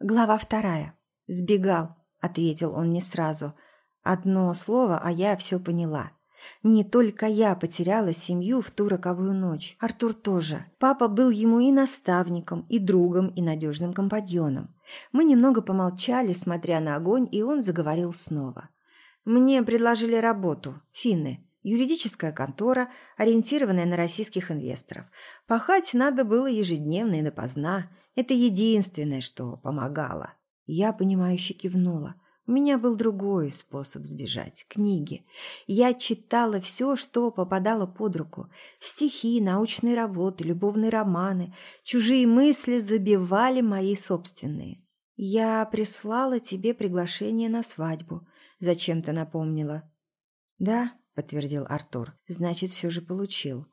Глава вторая. «Сбегал», — ответил он не сразу. Одно слово, а я все поняла. Не только я потеряла семью в ту роковую ночь. Артур тоже. Папа был ему и наставником, и другом, и надежным компаньоном. Мы немного помолчали, смотря на огонь, и он заговорил снова. «Мне предложили работу. Финны. Юридическая контора, ориентированная на российских инвесторов. Пахать надо было ежедневно и допоздна. Это единственное, что помогало. Я, понимающе кивнула. У меня был другой способ сбежать – книги. Я читала все, что попадало под руку. Стихи, научные работы, любовные романы. Чужие мысли забивали мои собственные. «Я прислала тебе приглашение на свадьбу», – зачем-то напомнила. «Да», подтвердил Артур. «Значит, все же получил.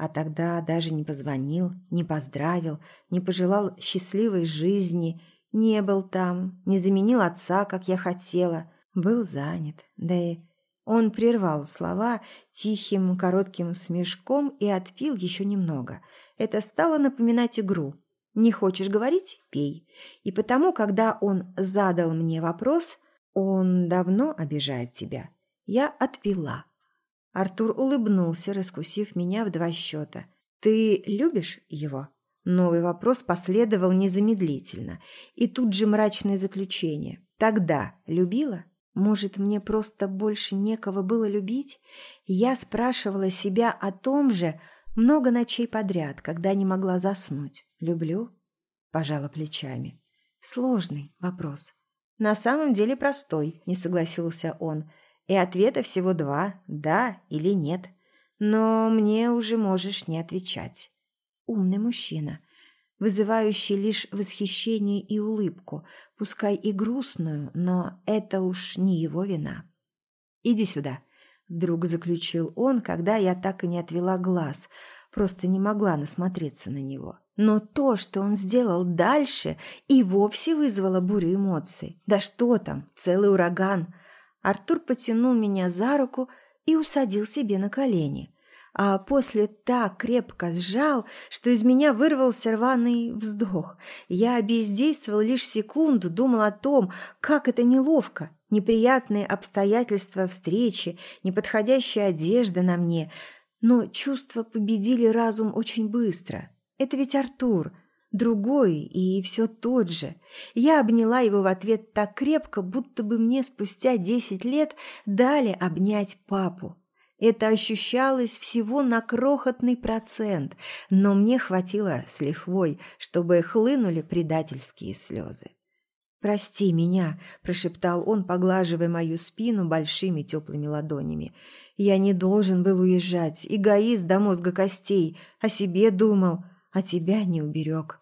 А тогда даже не позвонил, не поздравил, не пожелал счастливой жизни, не был там, не заменил отца, как я хотела. Был занят. Да и он прервал слова тихим, коротким смешком и отпил еще немного. Это стало напоминать игру. «Не хочешь говорить? Пей». И потому, когда он задал мне вопрос, «Он давно обижает тебя?» Я отпила. Артур улыбнулся, раскусив меня в два счета. «Ты любишь его?» Новый вопрос последовал незамедлительно. И тут же мрачное заключение. «Тогда любила?» Может, мне просто больше некого было любить? Я спрашивала себя о том же много ночей подряд, когда не могла заснуть. «Люблю?» Пожала плечами. Сложный вопрос. На самом деле простой, не согласился он и ответа всего два – да или нет. Но мне уже можешь не отвечать. Умный мужчина, вызывающий лишь восхищение и улыбку, пускай и грустную, но это уж не его вина. «Иди сюда», – вдруг заключил он, когда я так и не отвела глаз, просто не могла насмотреться на него. Но то, что он сделал дальше, и вовсе вызвало бурю эмоций. Да что там, целый ураган – Артур потянул меня за руку и усадил себе на колени, а после так крепко сжал, что из меня вырвался рваный вздох. Я бездействовал лишь секунду, думал о том, как это неловко, неприятные обстоятельства встречи, неподходящая одежда на мне, но чувства победили разум очень быстро. Это ведь Артур, другой и все тот же. Я обняла его в ответ так крепко, будто бы мне спустя десять лет дали обнять папу. Это ощущалось всего на крохотный процент, но мне хватило с лихвой, чтобы хлынули предательские слезы. «Прости меня», – прошептал он, поглаживая мою спину большими теплыми ладонями. «Я не должен был уезжать, эгоист до мозга костей, о себе думал, а тебя не уберег».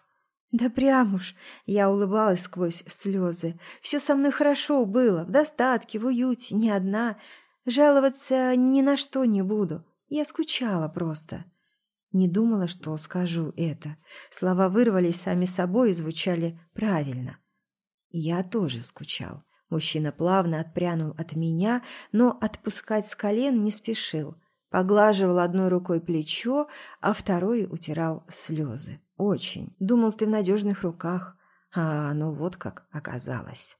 «Да прям уж!» – я улыбалась сквозь слезы. «Все со мной хорошо было, в достатке, в уюте, не одна. Жаловаться ни на что не буду. Я скучала просто». Не думала, что скажу это. Слова вырвались сами собой и звучали правильно. Я тоже скучал. Мужчина плавно отпрянул от меня, но отпускать с колен не спешил. Поглаживал одной рукой плечо, а второй утирал слезы. Очень. Думал, ты в надежных руках. А ну вот как оказалось.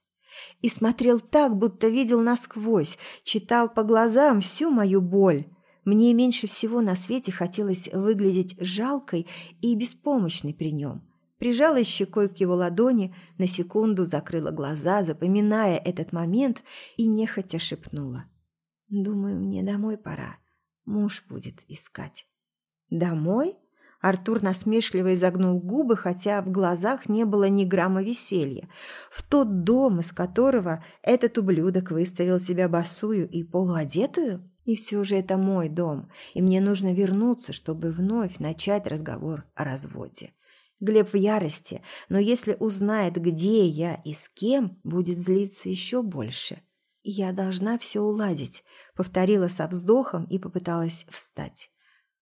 И смотрел так, будто видел насквозь, читал по глазам всю мою боль. Мне меньше всего на свете хотелось выглядеть жалкой и беспомощной при нем. Прижала щекой к его ладони, на секунду закрыла глаза, запоминая этот момент, и нехотя шепнула. «Думаю, мне домой пора. Муж будет искать». «Домой?» Артур насмешливо изогнул губы, хотя в глазах не было ни грамма веселья. В тот дом, из которого этот ублюдок выставил себя босую и полуодетую? И все же это мой дом, и мне нужно вернуться, чтобы вновь начать разговор о разводе. Глеб в ярости, но если узнает, где я и с кем, будет злиться еще больше. «Я должна все уладить», — повторила со вздохом и попыталась встать.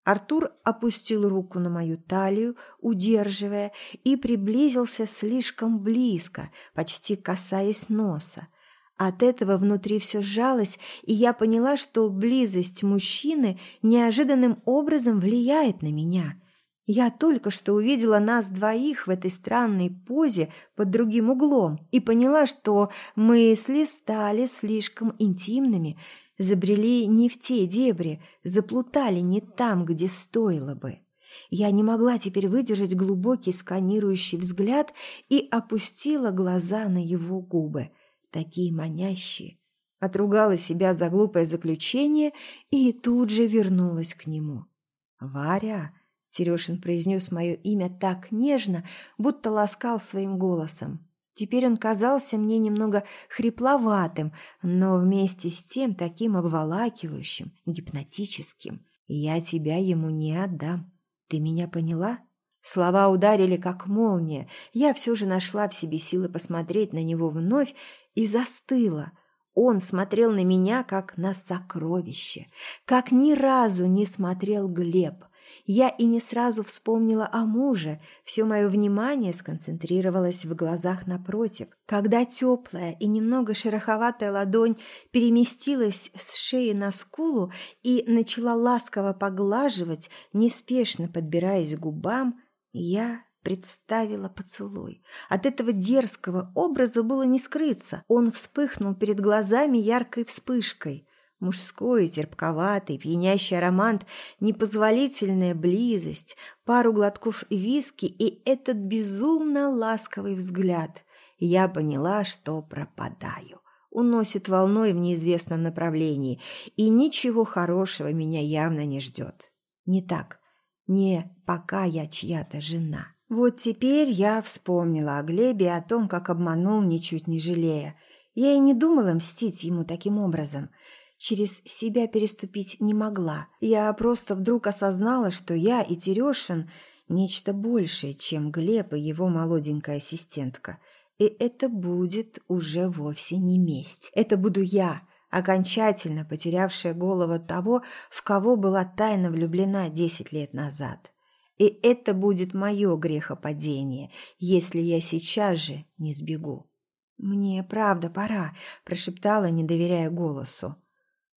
Артур опустил руку на мою талию, удерживая, и приблизился слишком близко, почти касаясь носа. От этого внутри все сжалось, и я поняла, что близость мужчины неожиданным образом влияет на меня. Я только что увидела нас двоих в этой странной позе под другим углом и поняла, что мысли стали слишком интимными, забрели не в те дебри, заплутали не там, где стоило бы. Я не могла теперь выдержать глубокий сканирующий взгляд и опустила глаза на его губы, такие манящие. Отругала себя за глупое заключение и тут же вернулась к нему. «Варя!» Терешин произнес мое имя так нежно, будто ласкал своим голосом. Теперь он казался мне немного хрипловатым, но вместе с тем таким обволакивающим, гипнотическим. Я тебя ему не отдам. Ты меня поняла? Слова ударили, как молния. Я все же нашла в себе силы посмотреть на него вновь и застыла. Он смотрел на меня, как на сокровище, как ни разу не смотрел Глеб — я и не сразу вспомнила о муже, все мое внимание сконцентрировалось в глазах напротив. Когда теплая и немного шероховатая ладонь переместилась с шеи на скулу и начала ласково поглаживать, неспешно подбираясь к губам, я представила поцелуй. От этого дерзкого образа было не скрыться. Он вспыхнул перед глазами яркой вспышкой. Мужской, терпковатый, пьянящий аромат, непозволительная близость, пару глотков виски и этот безумно ласковый взгляд. Я поняла, что пропадаю. Уносит волной в неизвестном направлении, и ничего хорошего меня явно не ждет. Не так. Не пока я чья-то жена. Вот теперь я вспомнила о Глебе и о том, как обманул, ничуть не жалея. Я и не думала мстить ему таким образом – через себя переступить не могла. Я просто вдруг осознала, что я и Терешин – нечто большее, чем Глеб и его молоденькая ассистентка. И это будет уже вовсе не месть. Это буду я, окончательно потерявшая голову того, в кого была тайно влюблена десять лет назад. И это будет мое грехопадение, если я сейчас же не сбегу. «Мне правда пора», – прошептала, не доверяя голосу.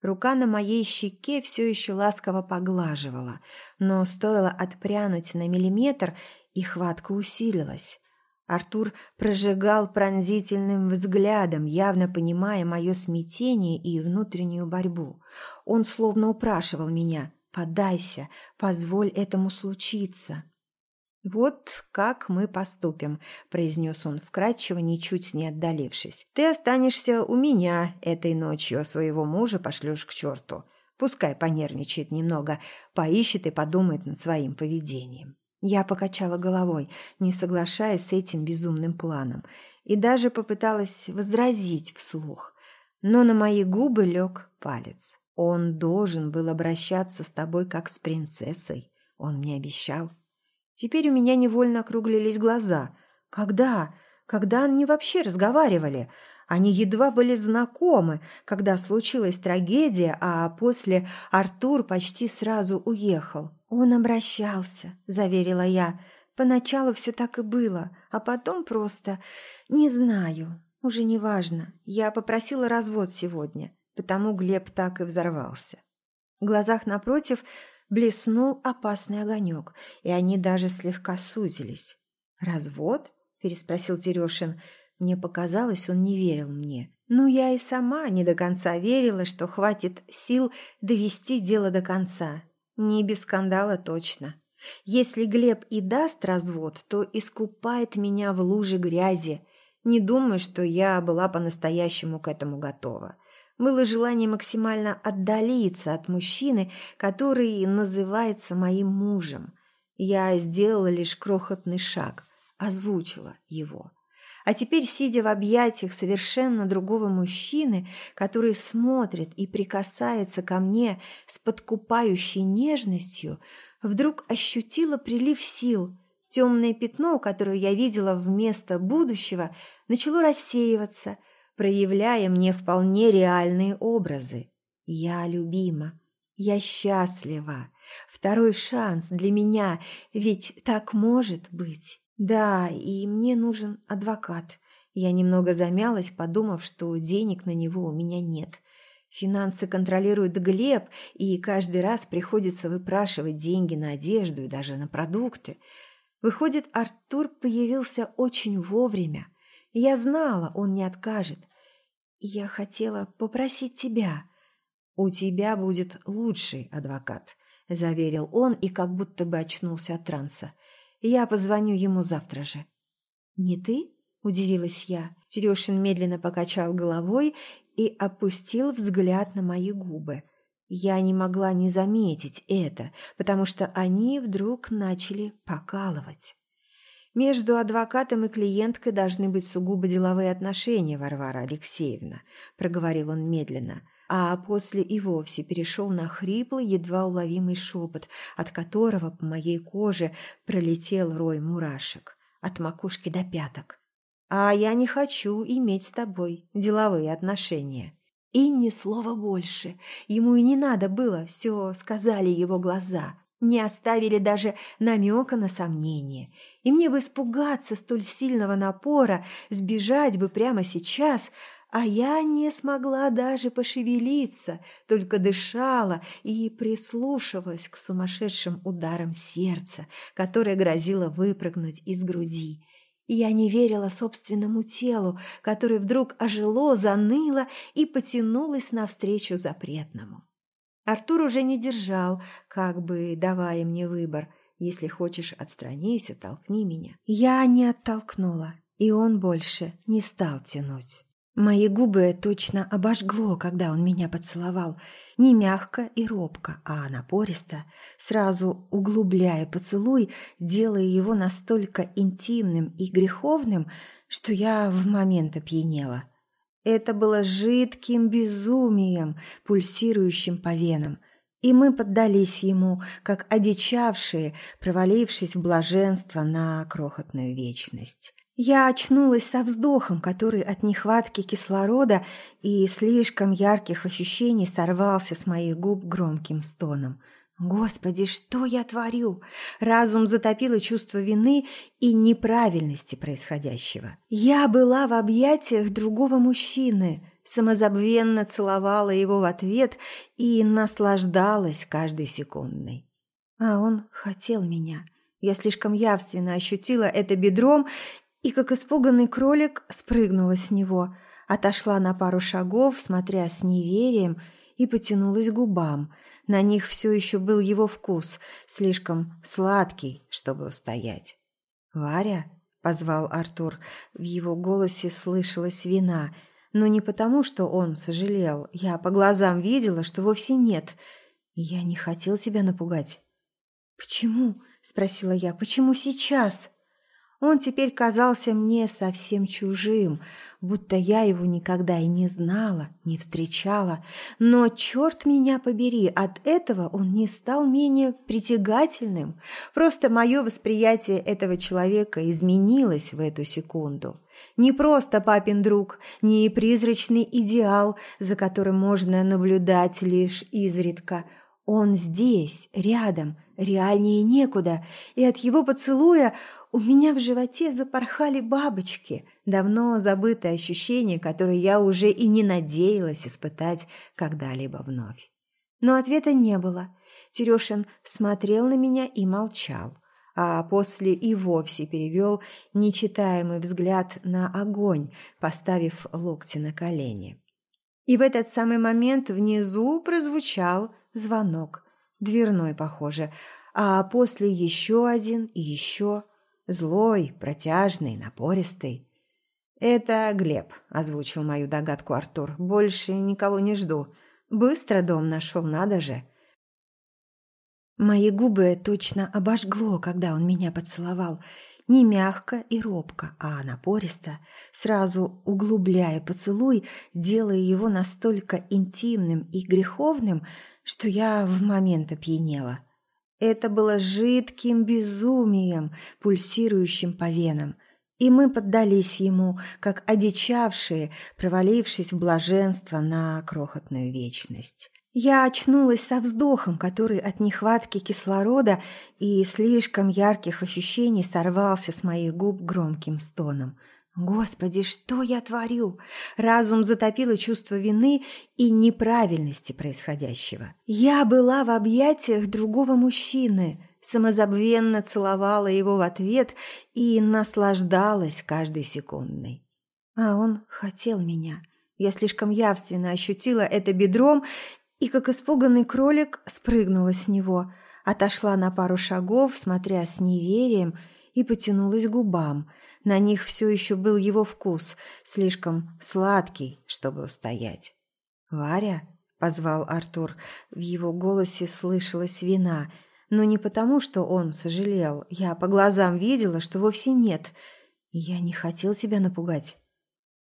Рука на моей щеке все еще ласково поглаживала, но стоило отпрянуть на миллиметр, и хватка усилилась. Артур прожигал пронзительным взглядом, явно понимая мое смятение и внутреннюю борьбу. Он словно упрашивал меня «Подайся, позволь этому случиться». «Вот как мы поступим», – произнес он вкратчиво, ничуть не отдалившись. «Ты останешься у меня этой ночью, а своего мужа пошлешь к черту. Пускай понервничает немного, поищет и подумает над своим поведением». Я покачала головой, не соглашаясь с этим безумным планом, и даже попыталась возразить вслух. Но на мои губы лег палец. Он должен был обращаться с тобой как с принцессой, он мне обещал. Теперь у меня невольно округлились глаза. Когда? Когда они вообще разговаривали? Они едва были знакомы, когда случилась трагедия, а после Артур почти сразу уехал. «Он обращался», — заверила я. «Поначалу все так и было, а потом просто... Не знаю, уже не важно. Я попросила развод сегодня, потому Глеб так и взорвался». В глазах напротив блеснул опасный огонек, и они даже слегка сузились. «Развод?» – переспросил Терешин. Мне показалось, он не верил мне. Ну, я и сама не до конца верила, что хватит сил довести дело до конца. Не без скандала точно. Если Глеб и даст развод, то искупает меня в луже грязи. Не думаю, что я была по-настоящему к этому готова было желание максимально отдалиться от мужчины, который называется моим мужем. Я сделала лишь крохотный шаг, озвучила его. А теперь, сидя в объятиях совершенно другого мужчины, который смотрит и прикасается ко мне с подкупающей нежностью, вдруг ощутила прилив сил. Темное пятно, которое я видела вместо будущего, начало рассеиваться – проявляя мне вполне реальные образы. Я любима, я счастлива. Второй шанс для меня, ведь так может быть. Да, и мне нужен адвокат. Я немного замялась, подумав, что денег на него у меня нет. Финансы контролирует Глеб, и каждый раз приходится выпрашивать деньги на одежду и даже на продукты. Выходит, Артур появился очень вовремя. Я знала, он не откажет. Я хотела попросить тебя. У тебя будет лучший адвокат, заверил он и как будто бы очнулся от транса. Я позвоню ему завтра же. Не ты? Удивилась я. Терешин медленно покачал головой и опустил взгляд на мои губы. Я не могла не заметить это, потому что они вдруг начали покалывать. «Между адвокатом и клиенткой должны быть сугубо деловые отношения, Варвара Алексеевна», – проговорил он медленно, а после и вовсе перешел на хриплый, едва уловимый шепот, от которого по моей коже пролетел рой мурашек, от макушки до пяток. А я не хочу иметь с тобой деловые отношения. И ни слова больше. Ему и не надо было, все сказали его глаза. Не оставили даже намека на сомнение. И мне бы испугаться столь сильного напора, сбежать бы прямо сейчас, а я не смогла даже пошевелиться, только дышала и прислушивалась к сумасшедшим ударам сердца, которое грозило выпрыгнуть из груди. Я не верила собственному телу, которое вдруг ожило, заныло и потянулось навстречу запретному. Артур уже не держал, как бы давая мне выбор. Если хочешь, отстранись, толкни меня. Я не оттолкнула, и он больше не стал тянуть. Мои губы точно обожгло, когда он меня поцеловал. Не мягко и робко, а напористо, сразу углубляя поцелуй, делая его настолько интимным и греховным, что я в момент опьянела. Это было жидким безумием, пульсирующим по венам. И мы поддались ему, как одичавшие, провалившись в блаженство на крохотную вечность. Я очнулась со вздохом, который от нехватки кислорода и слишком ярких ощущений сорвался с моих губ громким стоном. Господи, что я творю? Разум затопило чувство вины и неправильности происходящего. Я была в объятиях другого мужчины, самозабвенно целовала его в ответ и наслаждалась каждой секундой. А он хотел меня. Я слишком явственно ощутила это бедром и, как испуганный кролик, спрыгнула с него, отошла на пару шагов, смотря с неверием, и потянулась к губам. На них все еще был его вкус, слишком сладкий, чтобы устоять. «Варя?» – позвал Артур. В его голосе слышалась вина, но не потому, что он сожалел. Я по глазам видела, что вовсе нет. Я не хотел тебя напугать. «Почему?» – спросила я. «Почему сейчас?» Он теперь казался мне совсем чужим, будто я его никогда и не знала, не встречала. Но, черт меня побери, от этого он не стал менее притягательным. Просто мое восприятие этого человека изменилось в эту секунду. Не просто папин друг, не призрачный идеал, за которым можно наблюдать лишь изредка. Он здесь, рядом, реальнее некуда, и от его поцелуя у меня в животе запорхали бабочки, давно забытое ощущение, которое я уже и не надеялась испытать когда-либо вновь. Но ответа не было. Терешин смотрел на меня и молчал, а после и вовсе перевел нечитаемый взгляд на огонь, поставив локти на колени. И в этот самый момент внизу прозвучал звонок, дверной, похоже, а после еще один и еще – Злой, протяжный, напористый. «Это Глеб», – озвучил мою догадку Артур. «Больше никого не жду. Быстро дом нашел, надо же». Мои губы точно обожгло, когда он меня поцеловал. Не мягко и робко, а напористо, сразу углубляя поцелуй, делая его настолько интимным и греховным, что я в момент опьянела. Это было жидким безумием, пульсирующим по венам. И мы поддались ему, как одичавшие, провалившись в блаженство на крохотную вечность. Я очнулась со вздохом, который от нехватки кислорода и слишком ярких ощущений сорвался с моих губ громким стоном. Господи, что я творю? Разум затопило чувство вины и неправильности происходящего. Я была в объятиях другого мужчины, самозабвенно целовала его в ответ и наслаждалась каждой секундой. А он хотел меня. Я слишком явственно ощутила это бедром и, как испуганный кролик, спрыгнула с него, отошла на пару шагов, смотря с неверием, и потянулась к губам. На них все еще был его вкус, слишком сладкий, чтобы устоять. «Варя?» – позвал Артур. В его голосе слышалась вина, но не потому, что он сожалел. Я по глазам видела, что вовсе нет. Я не хотел тебя напугать.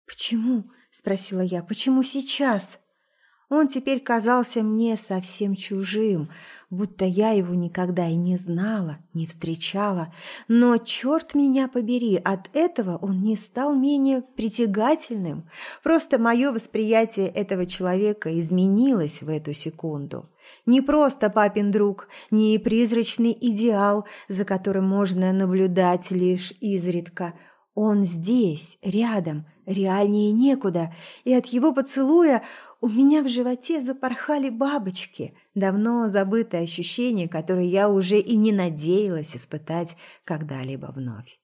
«Почему?» – спросила я. «Почему сейчас?» Он теперь казался мне совсем чужим, будто я его никогда и не знала, не встречала. Но, черт меня побери, от этого он не стал менее притягательным. Просто мое восприятие этого человека изменилось в эту секунду. Не просто папин друг, не призрачный идеал, за которым можно наблюдать лишь изредка. Он здесь, рядом, реальнее некуда, и от его поцелуя у меня в животе запорхали бабочки, давно забытое ощущение, которое я уже и не надеялась испытать когда-либо вновь.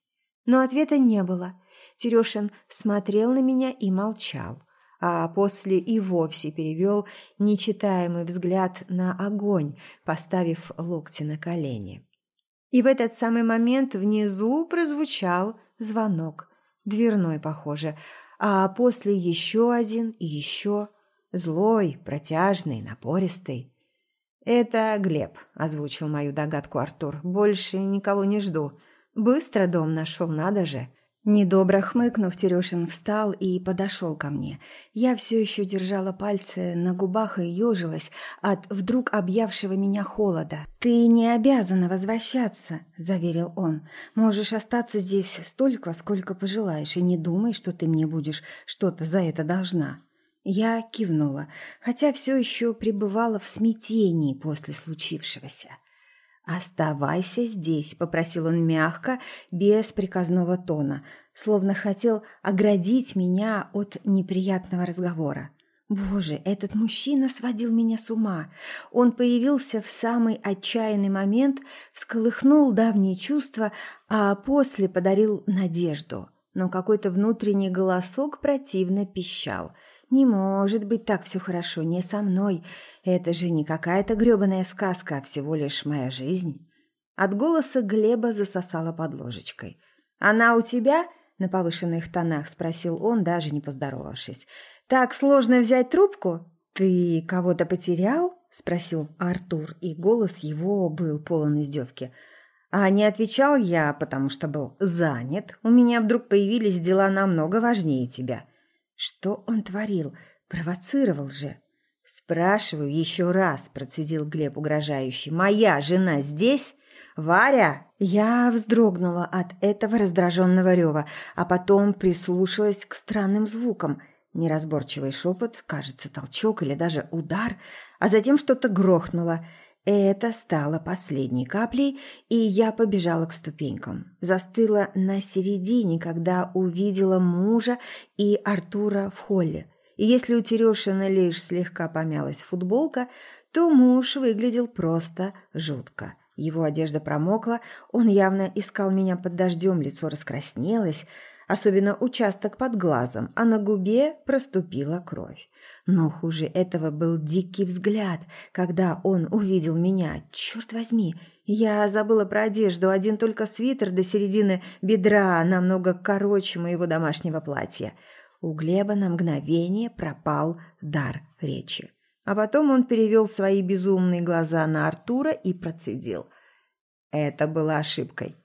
Но ответа не было. Терешин смотрел на меня и молчал, а после и вовсе перевел нечитаемый взгляд на огонь, поставив локти на колени. И в этот самый момент внизу прозвучал звонок, дверной, похоже, а после еще один и еще. Злой, протяжный, напористый. «Это Глеб», – озвучил мою догадку Артур. «Больше никого не жду. Быстро дом нашел, надо же». Недобро хмыкнув, Терешин встал и подошел ко мне. Я все еще держала пальцы на губах и ежилась от вдруг объявшего меня холода. «Ты не обязана возвращаться», – заверил он. «Можешь остаться здесь столько, сколько пожелаешь, и не думай, что ты мне будешь что-то за это должна». Я кивнула, хотя все еще пребывала в смятении после случившегося. «Оставайся здесь», — попросил он мягко, без приказного тона, словно хотел оградить меня от неприятного разговора. Боже, этот мужчина сводил меня с ума. Он появился в самый отчаянный момент, всколыхнул давние чувства, а после подарил надежду. Но какой-то внутренний голосок противно пищал — не может быть так все хорошо, не со мной. Это же не какая-то грёбаная сказка, а всего лишь моя жизнь. От голоса Глеба засосала под ложечкой. «Она у тебя?» – на повышенных тонах спросил он, даже не поздоровавшись. «Так сложно взять трубку?» «Ты кого-то потерял?» – спросил Артур, и голос его был полон издевки. А не отвечал я, потому что был занят. У меня вдруг появились дела намного важнее тебя. Что он творил? Провоцировал же. «Спрашиваю еще раз», – процедил Глеб угрожающий. «Моя жена здесь? Варя?» Я вздрогнула от этого раздраженного рева, а потом прислушалась к странным звукам. Неразборчивый шепот, кажется, толчок или даже удар, а затем что-то грохнуло – это стало последней каплей, и я побежала к ступенькам. Застыла на середине, когда увидела мужа и Артура в холле. И если у Терешина лишь слегка помялась футболка, то муж выглядел просто жутко. Его одежда промокла, он явно искал меня под дождем, лицо раскраснелось, особенно участок под глазом, а на губе проступила кровь. Но хуже этого был дикий взгляд, когда он увидел меня. Черт возьми, я забыла про одежду, один только свитер до середины бедра, намного короче моего домашнего платья. У Глеба на мгновение пропал дар речи. А потом он перевел свои безумные глаза на Артура и процедил. Это было ошибкой.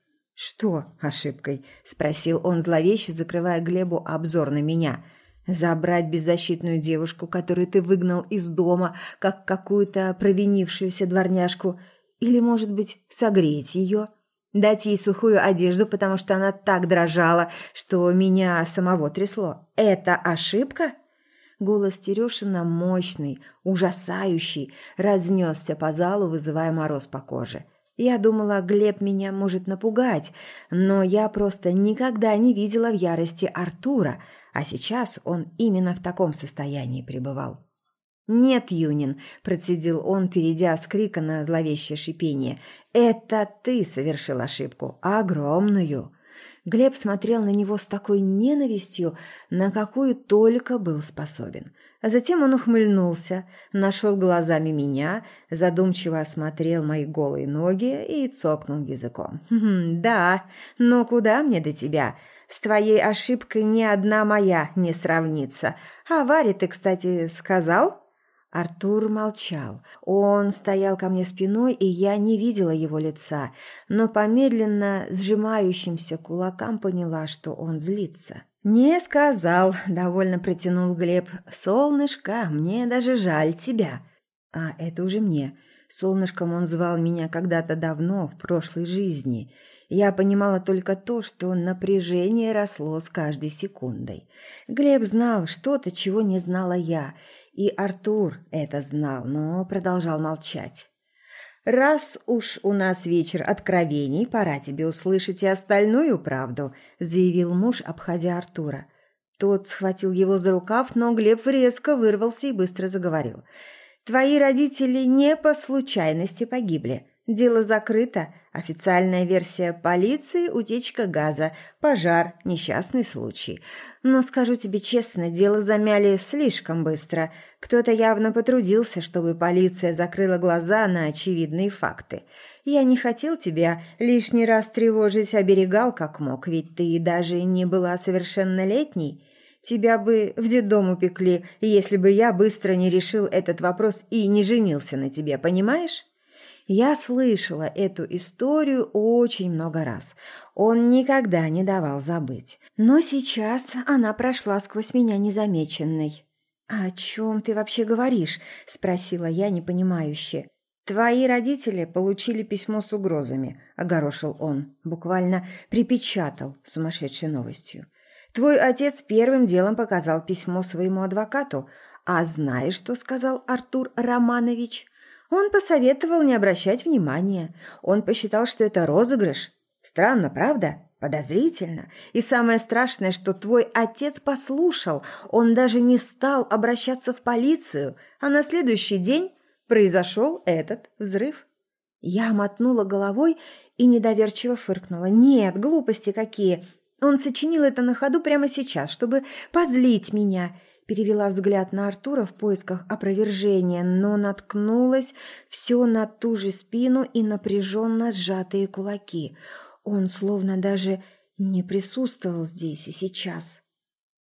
«Что ошибкой?» – спросил он зловеще, закрывая Глебу обзор на меня. «Забрать беззащитную девушку, которую ты выгнал из дома, как какую-то провинившуюся дворняжку, или, может быть, согреть ее?» Дать ей сухую одежду, потому что она так дрожала, что меня самого трясло. Это ошибка? Голос Терешина мощный, ужасающий, разнесся по залу, вызывая мороз по коже. Я думала, Глеб меня может напугать, но я просто никогда не видела в ярости Артура, а сейчас он именно в таком состоянии пребывал. «Нет, Юнин», – процедил он, перейдя с крика на зловещее шипение, – «это ты совершил ошибку, огромную». Глеб смотрел на него с такой ненавистью, на какую только был способен. А затем он ухмыльнулся, нашел глазами меня, задумчиво осмотрел мои голые ноги и цокнул языком. «Хм, «Да, но куда мне до тебя? С твоей ошибкой ни одна моя не сравнится. А Варе ты, кстати, сказал?» Артур молчал. Он стоял ко мне спиной, и я не видела его лица, но по медленно сжимающимся кулакам поняла, что он злится. «Не сказал», — довольно протянул Глеб. «Солнышко, мне даже жаль тебя». «А это уже мне. Солнышком он звал меня когда-то давно, в прошлой жизни. Я понимала только то, что напряжение росло с каждой секундой. Глеб знал что-то, чего не знала я, и Артур это знал, но продолжал молчать. «Раз уж у нас вечер откровений, пора тебе услышать и остальную правду», заявил муж, обходя Артура. Тот схватил его за рукав, но Глеб резко вырвался и быстро заговорил. «Твои родители не по случайности погибли. Дело закрыто. Официальная версия полиции – утечка газа, пожар, несчастный случай. Но скажу тебе честно, дело замяли слишком быстро. Кто-то явно потрудился, чтобы полиция закрыла глаза на очевидные факты. Я не хотел тебя лишний раз тревожить, оберегал как мог, ведь ты даже не была совершеннолетней. Тебя бы в детдом упекли, если бы я быстро не решил этот вопрос и не женился на тебе, понимаешь? Я слышала эту историю очень много раз. Он никогда не давал забыть. Но сейчас она прошла сквозь меня незамеченной. «О чем ты вообще говоришь?» – спросила я непонимающе. «Твои родители получили письмо с угрозами», – огорошил он, буквально припечатал сумасшедшей новостью. «Твой отец первым делом показал письмо своему адвокату, а знаешь, что сказал Артур Романович?» Он посоветовал не обращать внимания. Он посчитал, что это розыгрыш. Странно, правда? Подозрительно. И самое страшное, что твой отец послушал. Он даже не стал обращаться в полицию. А на следующий день произошел этот взрыв. Я мотнула головой и недоверчиво фыркнула. «Нет, глупости какие! Он сочинил это на ходу прямо сейчас, чтобы позлить меня перевела взгляд на Артура в поисках опровержения, но наткнулась все на ту же спину и напряженно сжатые кулаки. Он словно даже не присутствовал здесь и сейчас.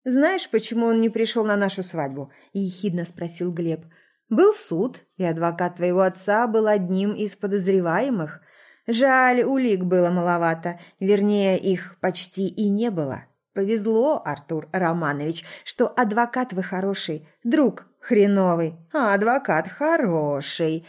«Знаешь, почему он не пришел на нашу свадьбу?» – ехидно спросил Глеб. «Был суд, и адвокат твоего отца был одним из подозреваемых. Жаль, улик было маловато, вернее, их почти и не было». Повезло, Артур Романович, что адвокат вы хороший, друг хреновый, а адвокат хороший.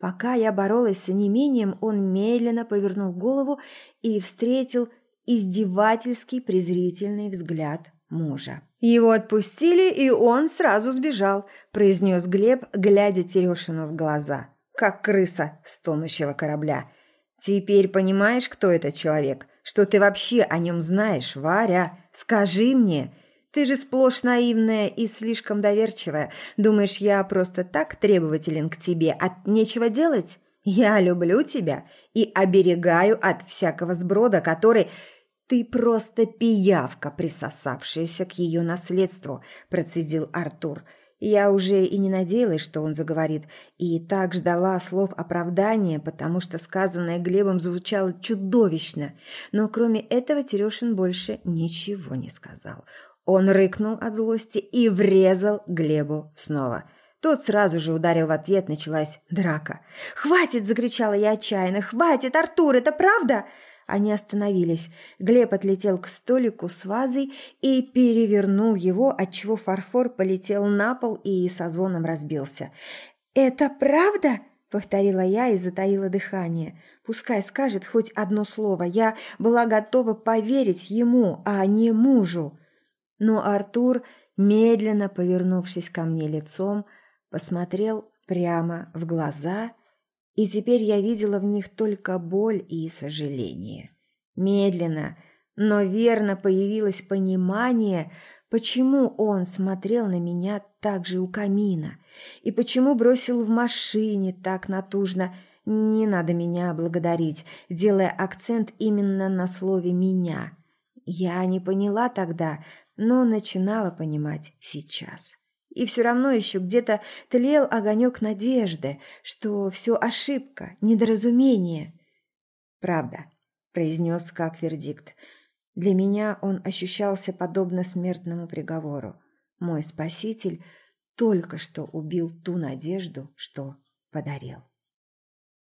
Пока я боролась с онемением, он медленно повернул голову и встретил издевательский презрительный взгляд мужа. «Его отпустили, и он сразу сбежал», – произнес Глеб, глядя Терешину в глаза, как крыса с тонущего корабля. «Теперь понимаешь, кто этот человек? Что ты вообще о нем знаешь, Варя? Скажи мне. Ты же сплошь наивная и слишком доверчивая. Думаешь, я просто так требователен к тебе, от нечего делать? Я люблю тебя и оберегаю от всякого сброда, который... «Ты просто пиявка, присосавшаяся к ее наследству», – процедил Артур. Я уже и не надеялась, что он заговорит, и так ждала слов оправдания, потому что сказанное Глебом звучало чудовищно. Но кроме этого Терешин больше ничего не сказал. Он рыкнул от злости и врезал Глебу снова. Тот сразу же ударил в ответ, началась драка. «Хватит!» – закричала я отчаянно. «Хватит, Артур, это правда?» Они остановились. Глеб отлетел к столику с вазой и перевернул его, отчего фарфор полетел на пол и со звоном разбился. «Это правда?» — повторила я и затаила дыхание. Пускай скажет хоть одно слово. Я была готова поверить ему, а не мужу. Но Артур, медленно повернувшись ко мне лицом, посмотрел прямо в глаза и теперь я видела в них только боль и сожаление. Медленно, но верно появилось понимание, почему он смотрел на меня так же у камина, и почему бросил в машине так натужно «не надо меня благодарить», делая акцент именно на слове «меня». Я не поняла тогда, но начинала понимать сейчас. И все равно еще где-то тлел огонек надежды, что все ошибка, недоразумение. «Правда», — произнес как вердикт. Для меня он ощущался подобно смертному приговору. Мой спаситель только что убил ту надежду, что подарил.